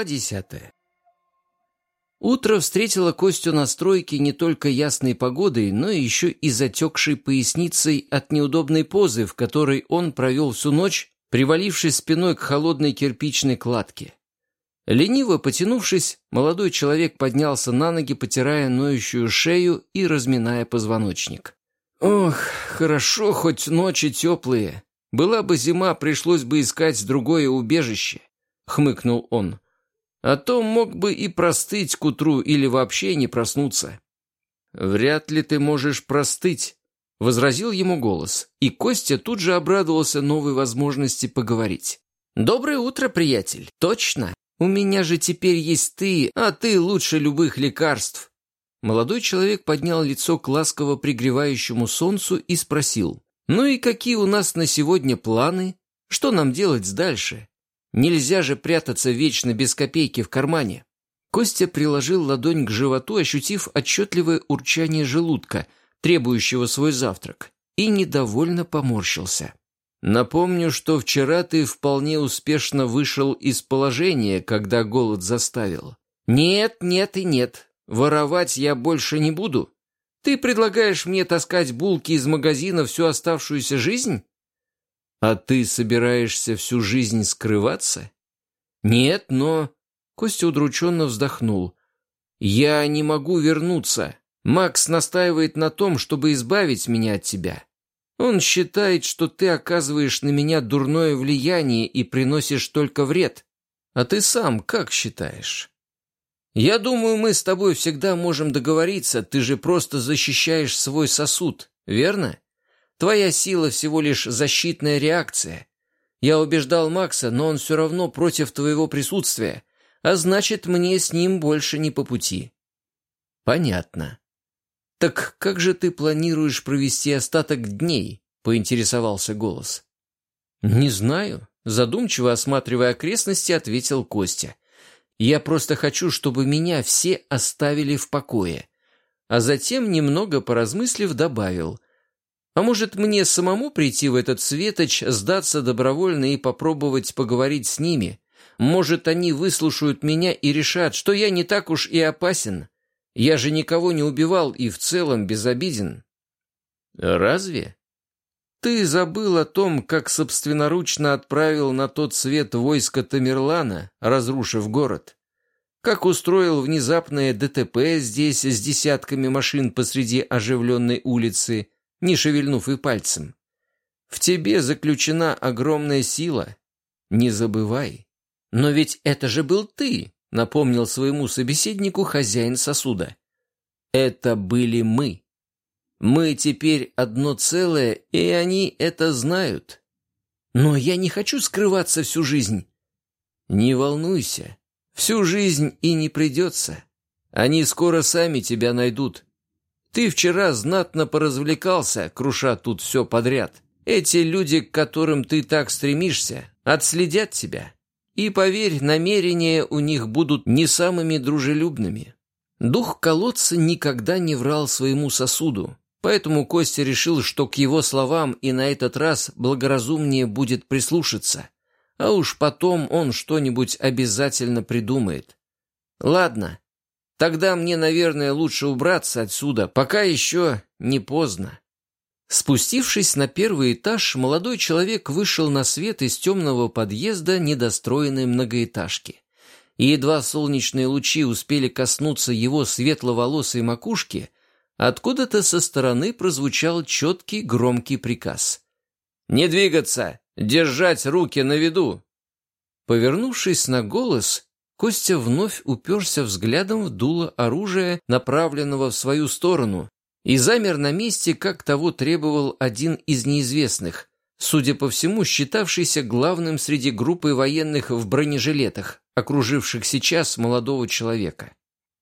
Глава десятая. Утро встретило Костю на стройке не только ясной погодой, но еще и затекшей поясницей от неудобной позы, в которой он провел всю ночь, привалившись спиной к холодной кирпичной кладке. Лениво потянувшись, молодой человек поднялся на ноги, потирая ноющую шею и разминая позвоночник. «Ох, хорошо, хоть ночи теплые. Была бы зима, пришлось бы искать другое убежище», — хмыкнул он. «А то мог бы и простыть к утру или вообще не проснуться». «Вряд ли ты можешь простыть», — возразил ему голос, и Костя тут же обрадовался новой возможности поговорить. «Доброе утро, приятель. Точно. У меня же теперь есть ты, а ты лучше любых лекарств». Молодой человек поднял лицо к ласково пригревающему солнцу и спросил. «Ну и какие у нас на сегодня планы? Что нам делать дальше? Нельзя же прятаться вечно без копейки в кармане». Костя приложил ладонь к животу, ощутив отчетливое урчание желудка, требующего свой завтрак, и недовольно поморщился. «Напомню, что вчера ты вполне успешно вышел из положения, когда голод заставил». «Нет, нет и нет. Воровать я больше не буду. Ты предлагаешь мне таскать булки из магазина всю оставшуюся жизнь? А ты собираешься всю жизнь скрываться? Нет, но... Костя удрученно вздохнул. Я не могу вернуться. Макс настаивает на том, чтобы избавить меня от тебя. Он считает, что ты оказываешь на меня дурное влияние и приносишь только вред. А ты сам как считаешь? Я думаю, мы с тобой всегда можем договориться, ты же просто защищаешь свой сосуд, верно? Твоя сила всего лишь защитная реакция. Я убеждал Макса, но он все равно против твоего присутствия, а значит, мне с ним больше не по пути. Понятно. Так как же ты планируешь провести остаток дней? Поинтересовался голос. Не знаю. Задумчиво осматривая окрестности, ответил Костя. Я просто хочу, чтобы меня все оставили в покое. А затем, немного поразмыслив, добавил. А может, мне самому прийти в этот светоч, сдаться добровольно и попробовать поговорить с ними? Может, они выслушают меня и решат, что я не так уж и опасен. Я же никого не убивал и в целом безобиден. Разве? Ты забыл о том, как собственноручно отправил на тот свет войско Тамерлана, разрушив город? Как устроил внезапное ДТП здесь с десятками машин посреди оживленной улицы, не шевельнув и пальцем? В тебе заключена огромная сила. Не забывай. Но ведь это же был ты, напомнил своему собеседнику хозяин сосуда. Это были мы. Мы теперь одно целое, и они это знают. Но я не хочу скрываться всю жизнь. Не волнуйся, всю жизнь и не придется. Они скоро сами тебя найдут. Ты вчера знатно поразвлекался, круша тут все подряд. Эти люди, к которым ты так стремишься, отследят тебя. И поверь, намерения у них будут не самыми дружелюбными. Дух колодца никогда не врал своему сосуду, Поэтому Костя решил, что к его словам и на этот раз благоразумнее будет прислушаться, а уж потом он что-нибудь обязательно придумает. Ладно, тогда мне, наверное, лучше убраться отсюда, пока еще не поздно. Спустившись на первый этаж, молодой человек вышел на свет из темного подъезда недостроенной многоэтажки. И едва солнечные лучи успели коснуться его светловолосой макушки – Откуда-то со стороны прозвучал четкий громкий приказ. «Не двигаться! Держать руки на виду!» Повернувшись на голос, Костя вновь уперся взглядом в дуло оружия, направленного в свою сторону, и замер на месте, как того требовал один из неизвестных, судя по всему, считавшийся главным среди группы военных в бронежилетах, окруживших сейчас молодого человека.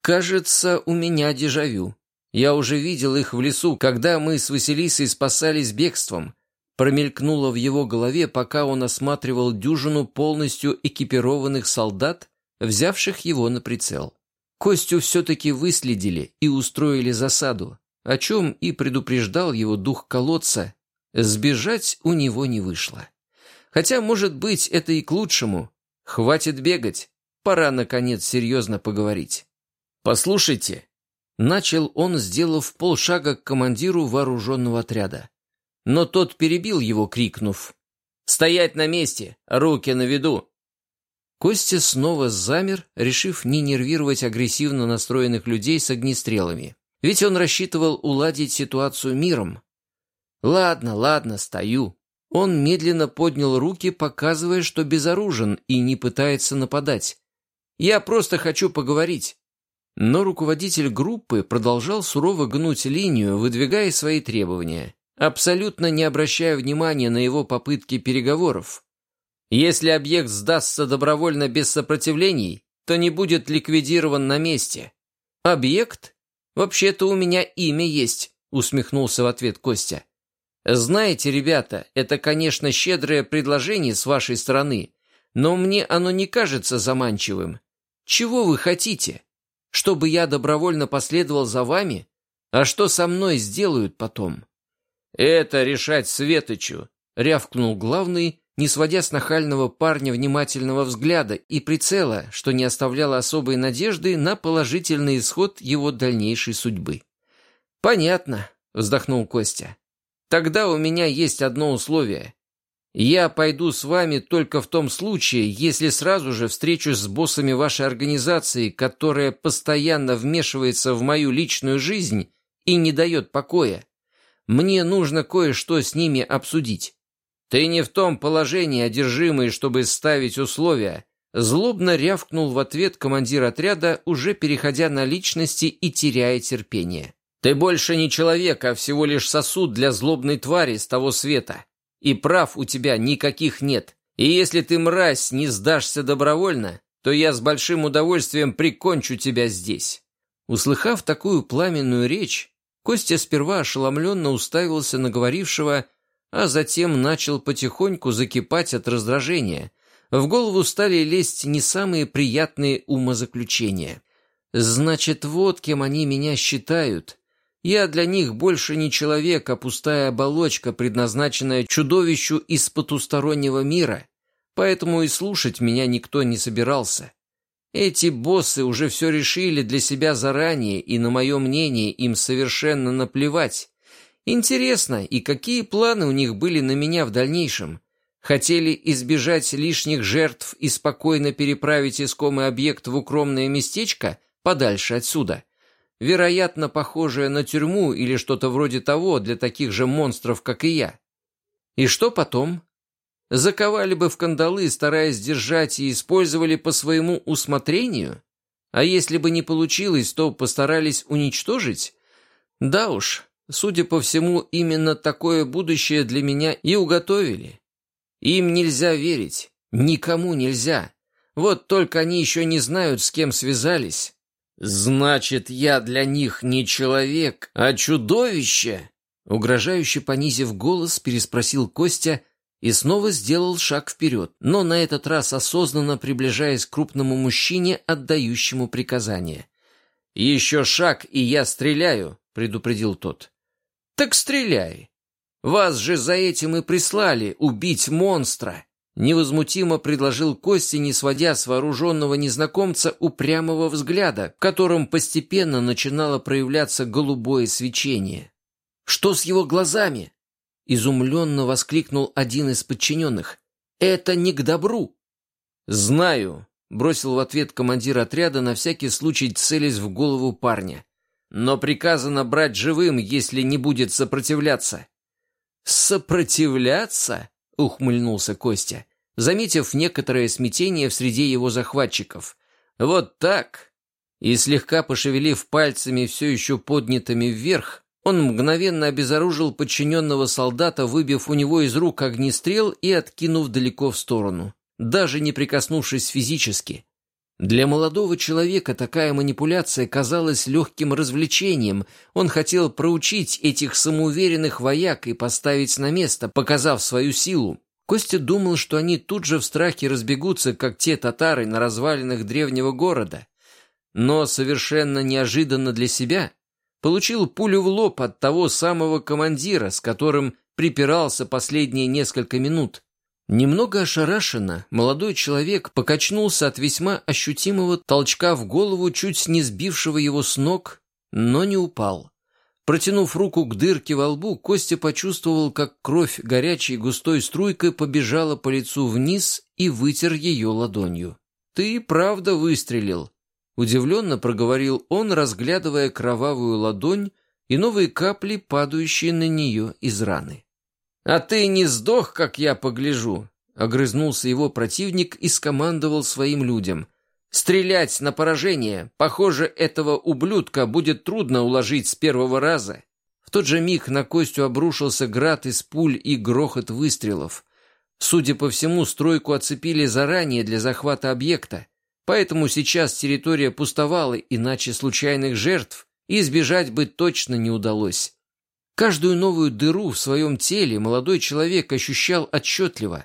«Кажется, у меня дежавю», я уже видел их в лесу, когда мы с Василисой спасались бегством. Промелькнуло в его голове, пока он осматривал дюжину полностью экипированных солдат, взявших его на прицел. Костю все-таки выследили и устроили засаду, о чем и предупреждал его дух колодца. Сбежать у него не вышло. Хотя, может быть, это и к лучшему. Хватит бегать. Пора, наконец, серьезно поговорить. «Послушайте», — начал он, сделав полшага к командиру вооруженного отряда. Но тот перебил его, крикнув. «Стоять на месте! Руки на виду!» Костя снова замер, решив не нервировать агрессивно настроенных людей с огнестрелами. Ведь он рассчитывал уладить ситуацию миром. «Ладно, ладно, стою». Он медленно поднял руки, показывая, что безоружен и не пытается нападать. «Я просто хочу поговорить». Но руководитель группы продолжал сурово гнуть линию, выдвигая свои требования, абсолютно не обращая внимания на его попытки переговоров. Если объект сдастся добровольно без сопротивлений, то не будет ликвидирован на месте. Объект? Вообще-то у меня имя есть, усмехнулся в ответ Костя. Знаете, ребята, это, конечно, щедрое предложение с вашей стороны, но мне оно не кажется заманчивым. Чего вы хотите? Чтобы я добровольно последовал за вами? А что со мной сделают потом? Это решать Светочу, рявкнул главный, не сводя с нахального парня внимательного взгляда и прицела, что не оставляло особой надежды на положительный исход его дальнейшей судьбы. «Понятно», — вздохнул Костя. «Тогда у меня есть одно условие. Я пойду с вами только в том случае, если сразу же встречусь с боссами вашей организации, которая постоянно вмешивается в мою личную жизнь и не дает покоя. Мне нужно кое-что с ними обсудить». «Ты не в том положении, одержимый, чтобы ставить условия», Злобно рявкнул в ответ командир отряда, уже переходя на личности и теряя терпение. «Ты больше не человек, а всего лишь сосуд для злобной твари с того света. И прав у тебя никаких нет. И если ты, мразь, не сдашься добровольно, то я с большим удовольствием прикончу тебя здесь». Услыхав такую пламенную речь, Костя сперва ошеломленно уставился на говорившего, а затем начал потихоньку закипать от раздражения. В голову стали лезть не самые приятные умозаключения. «Значит, вот кем они меня считают. Я для них больше не человек, а пустая оболочка, предназначенная чудовищу из потустороннего мира, поэтому и слушать меня никто не собирался». Эти боссы уже все решили для себя заранее, и на мое мнение им совершенно наплевать. Интересно, и какие планы у них были на меня в дальнейшем? Хотели избежать лишних жертв и спокойно переправить искомый объект в укромное местечко подальше отсюда? Вероятно, похожее на тюрьму или что-то вроде того для таких же монстров, как и я. И что потом? Заковали бы в кандалы, стараясь держать, и использовали по своему усмотрению? А если бы не получилось, то постарались уничтожить? Да уж, Судя по всему, именно такое будущее для меня и уготовили. Им нельзя верить, никому нельзя. Вот только они еще не знают, с кем связались. «Значит, я для них не человек, а чудовище?» Угрожающе понизив голос, переспросил Костя и снова сделал шаг вперед, но на этот раз осознанно приближаясь к крупному мужчине, отдающему приказание. «Еще шаг, и я стреляю», — предупредил тот. «Так стреляй! Вас же за этим и прислали убить монстра!» Невозмутимо предложил Костя, не сводя с вооруженного незнакомца упрямого взгляда, в котором постепенно начинало проявляться голубое свечение. «Что с его глазами?» Изумленно воскликнул один из подчиненных. «Это не к добру!» «Знаю», — бросил в ответ командир отряда, на всякий случай целясь в голову парня но приказано брать живым, если не будет сопротивляться». «Сопротивляться?» — ухмыльнулся Костя, заметив некоторое смятение в среде его захватчиков. «Вот так!» И слегка пошевелив пальцами, все еще поднятыми вверх, он мгновенно обезоружил подчиненного солдата, выбив у него из рук огнестрел и откинув далеко в сторону, даже не прикоснувшись физически — для молодого человека такая манипуляция казалась легким развлечением. Он хотел проучить этих самоуверенных вояк и поставить на место, показав свою силу. Костя думал, что они тут же в страхе разбегутся, как те татары на развалинах древнего города. Но совершенно неожиданно для себя получил пулю в лоб от того самого командира, с которым припирался последние несколько минут. Немного ошарашенно, молодой человек покачнулся от весьма ощутимого толчка в голову, чуть не сбившего его с ног, но не упал. Протянув руку к дырке во лбу, Костя почувствовал, как кровь горячей густой струйкой побежала по лицу вниз и вытер ее ладонью. «Ты правда выстрелил?» Удивленно проговорил он, разглядывая кровавую ладонь и новые капли, падающие на нее из раны. «А ты не сдох, как я погляжу!» Огрызнулся его противник и скомандовал своим людям. «Стрелять на поражение! Похоже, этого ублюдка будет трудно уложить с первого раза!» В тот же миг на Костю обрушился град из пуль и грохот выстрелов. Судя по всему, стройку оцепили заранее для захвата объекта, поэтому сейчас территория пустовала, иначе случайных жертв избежать бы точно не удалось. Каждую новую дыру в своем теле молодой человек ощущал отчетливо.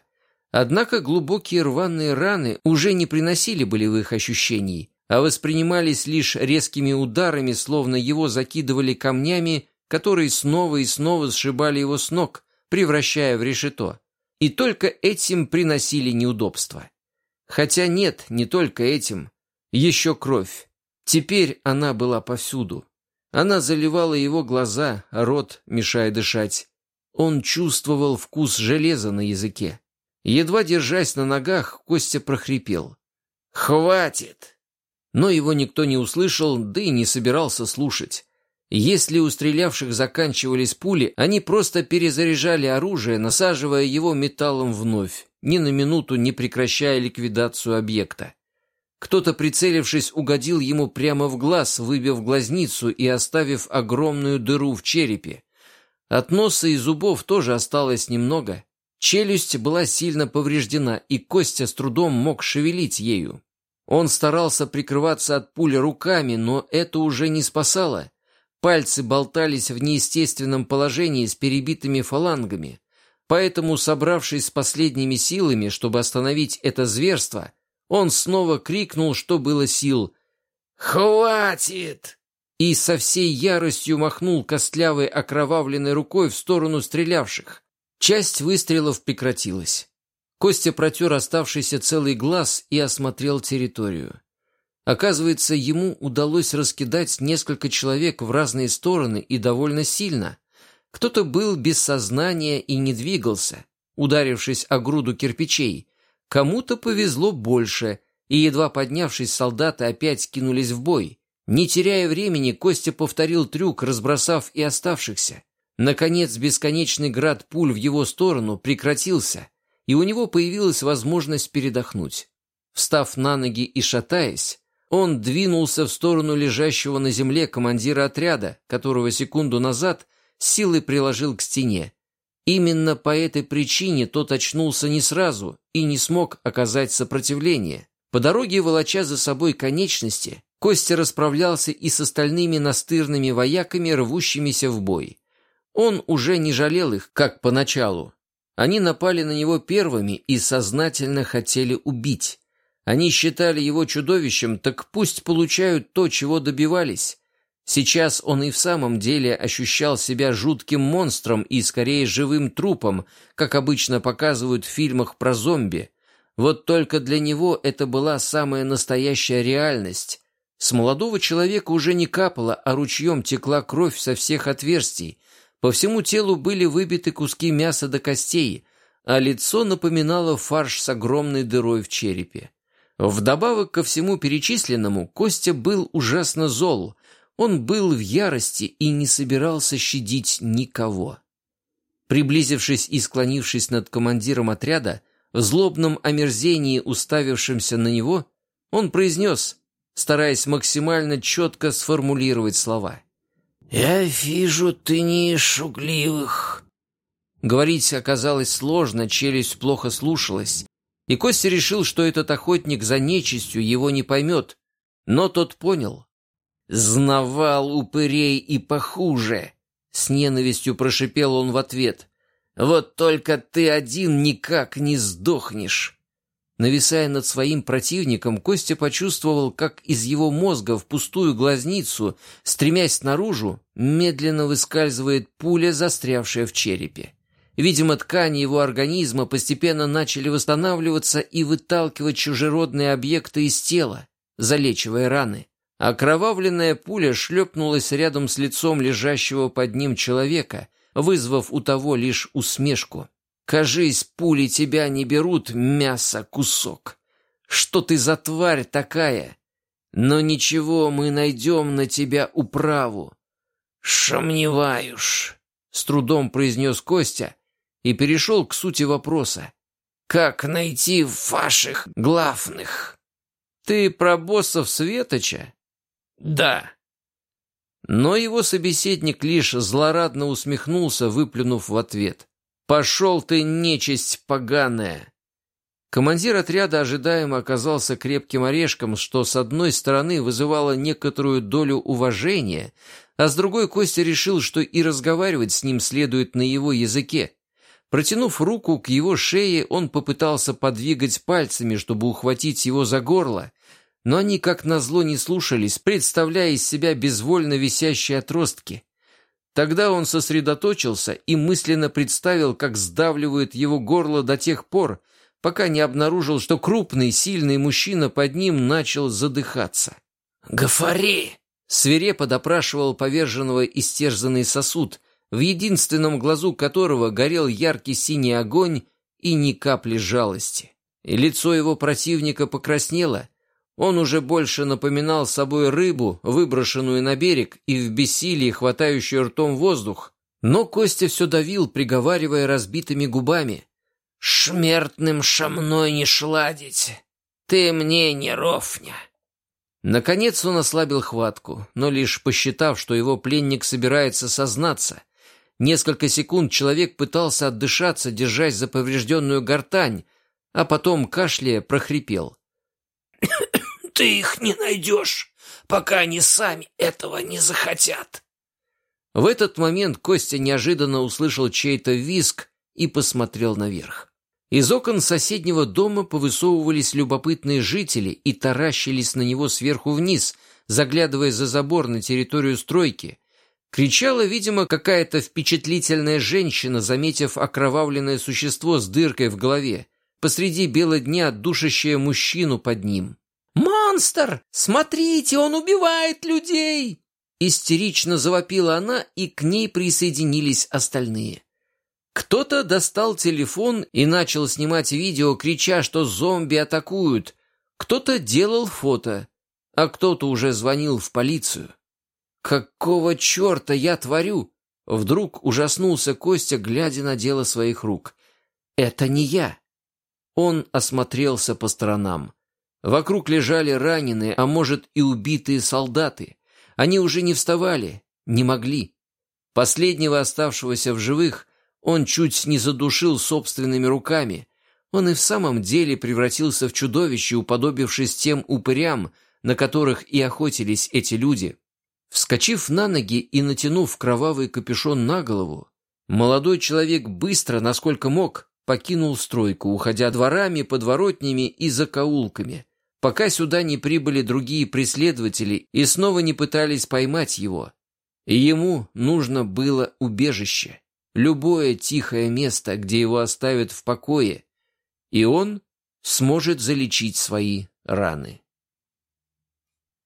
Однако глубокие рваные раны уже не приносили болевых ощущений, а воспринимались лишь резкими ударами, словно его закидывали камнями, которые снова и снова сшибали его с ног, превращая в решето. И только этим приносили неудобства. Хотя нет, не только этим. Еще кровь. Теперь она была повсюду. Она заливала его глаза, рот, мешая дышать. Он чувствовал вкус железа на языке. Едва держась на ногах, Костя прохрипел. «Хватит!» Но его никто не услышал, да и не собирался слушать. Если у стрелявших заканчивались пули, они просто перезаряжали оружие, насаживая его металлом вновь, ни на минуту не прекращая ликвидацию объекта. Кто-то, прицелившись, угодил ему прямо в глаз, выбив глазницу и оставив огромную дыру в черепе. От носа и зубов тоже осталось немного. Челюсть была сильно повреждена, и Костя с трудом мог шевелить ею. Он старался прикрываться от пули руками, но это уже не спасало. Пальцы болтались в неестественном положении с перебитыми фалангами. Поэтому, собравшись с последними силами, чтобы остановить это зверство, он снова крикнул, что было сил. «Хватит!» И со всей яростью махнул костлявой окровавленной рукой в сторону стрелявших. Часть выстрелов прекратилась. Костя протер оставшийся целый глаз и осмотрел территорию. Оказывается, ему удалось раскидать несколько человек в разные стороны и довольно сильно. Кто-то был без сознания и не двигался, ударившись о груду кирпичей, Кому-то повезло больше, и, едва поднявшись, солдаты опять кинулись в бой. Не теряя времени, Костя повторил трюк, разбросав и оставшихся. Наконец, бесконечный град пуль в его сторону прекратился, и у него появилась возможность передохнуть. Встав на ноги и шатаясь, он двинулся в сторону лежащего на земле командира отряда, которого секунду назад силой приложил к стене, Именно по этой причине тот очнулся не сразу и не смог оказать сопротивление. По дороге, волоча за собой конечности, Костя расправлялся и с остальными настырными вояками, рвущимися в бой. Он уже не жалел их, как поначалу. Они напали на него первыми и сознательно хотели убить. Они считали его чудовищем, так пусть получают то, чего добивались. Сейчас он и в самом деле ощущал себя жутким монстром и скорее живым трупом, как обычно показывают в фильмах про зомби. Вот только для него это была самая настоящая реальность. С молодого человека уже не капало, а ручьем текла кровь со всех отверстий. По всему телу были выбиты куски мяса до костей, а лицо напоминало фарш с огромной дырой в черепе. Вдобавок ко всему перечисленному, Костя был ужасно зол — он был в ярости и не собирался щадить никого. Приблизившись и склонившись над командиром отряда, в злобном омерзении, уставившимся на него, он произнес, стараясь максимально четко сформулировать слова. «Я вижу, ты не из шугливых». Говорить оказалось сложно, челюсть плохо слушалась, и Костя решил, что этот охотник за нечистью его не поймет, но тот понял. «Знавал упырей и похуже!» С ненавистью прошипел он в ответ. «Вот только ты один никак не сдохнешь!» Нависая над своим противником, Костя почувствовал, как из его мозга в пустую глазницу, стремясь наружу, медленно выскальзывает пуля, застрявшая в черепе. Видимо, ткани его организма постепенно начали восстанавливаться и выталкивать чужеродные объекты из тела, залечивая раны. Окровавленная пуля шлепнулась рядом с лицом лежащего под ним человека, вызвав у того лишь усмешку. «Кажись, пули тебя не берут, мясо, кусок! Что ты за тварь такая? Но ничего, мы найдем на тебя управу!» «Шомневаюсь!» — с трудом произнес Костя и перешел к сути вопроса. «Как найти ваших главных?» «Ты про боссов Светоча?» «Да». Но его собеседник лишь злорадно усмехнулся, выплюнув в ответ. «Пошел ты, нечисть поганая!» Командир отряда ожидаемо оказался крепким орешком, что с одной стороны вызывало некоторую долю уважения, а с другой Костя решил, что и разговаривать с ним следует на его языке. Протянув руку к его шее, он попытался подвигать пальцами, чтобы ухватить его за горло, но они, как назло, не слушались, представляя из себя безвольно висящие отростки. Тогда он сосредоточился и мысленно представил, как сдавливают его горло до тех пор, пока не обнаружил, что крупный, сильный мужчина под ним начал задыхаться. «Гафари!» — свирепо допрашивал поверженного истерзанный сосуд, в единственном глазу которого горел яркий синий огонь и ни капли жалости. И лицо его противника покраснело — он уже больше напоминал собой рыбу, выброшенную на берег и в бессилии хватающую ртом воздух. Но Костя все давил, приговаривая разбитыми губами. «Шмертным шамной не шладить! Ты мне не рофня!» Наконец он ослабил хватку, но лишь посчитав, что его пленник собирается сознаться. Несколько секунд человек пытался отдышаться, держась за поврежденную гортань, а потом, кашляя, прохрипел ты их не найдешь, пока они сами этого не захотят». В этот момент Костя неожиданно услышал чей-то визг и посмотрел наверх. Из окон соседнего дома повысовывались любопытные жители и таращились на него сверху вниз, заглядывая за забор на территорию стройки. Кричала, видимо, какая-то впечатлительная женщина, заметив окровавленное существо с дыркой в голове, посреди бела дня душащее мужчину под ним. «Монстр! Смотрите, он убивает людей!» Истерично завопила она, и к ней присоединились остальные. Кто-то достал телефон и начал снимать видео, крича, что зомби атакуют. Кто-то делал фото, а кто-то уже звонил в полицию. «Какого черта я творю?» Вдруг ужаснулся Костя, глядя на дело своих рук. «Это не я». Он осмотрелся по сторонам. Вокруг лежали раненые, а может и убитые солдаты. Они уже не вставали, не могли. Последнего оставшегося в живых он чуть не задушил собственными руками. Он и в самом деле превратился в чудовище, уподобившись тем упырям, на которых и охотились эти люди. Вскочив на ноги и натянув кровавый капюшон на голову, молодой человек быстро, насколько мог, покинул стройку, уходя дворами, подворотнями и закоулками – пока сюда не прибыли другие преследователи и снова не пытались поймать его. Ему нужно было убежище, любое тихое место, где его оставят в покое, и он сможет залечить свои раны.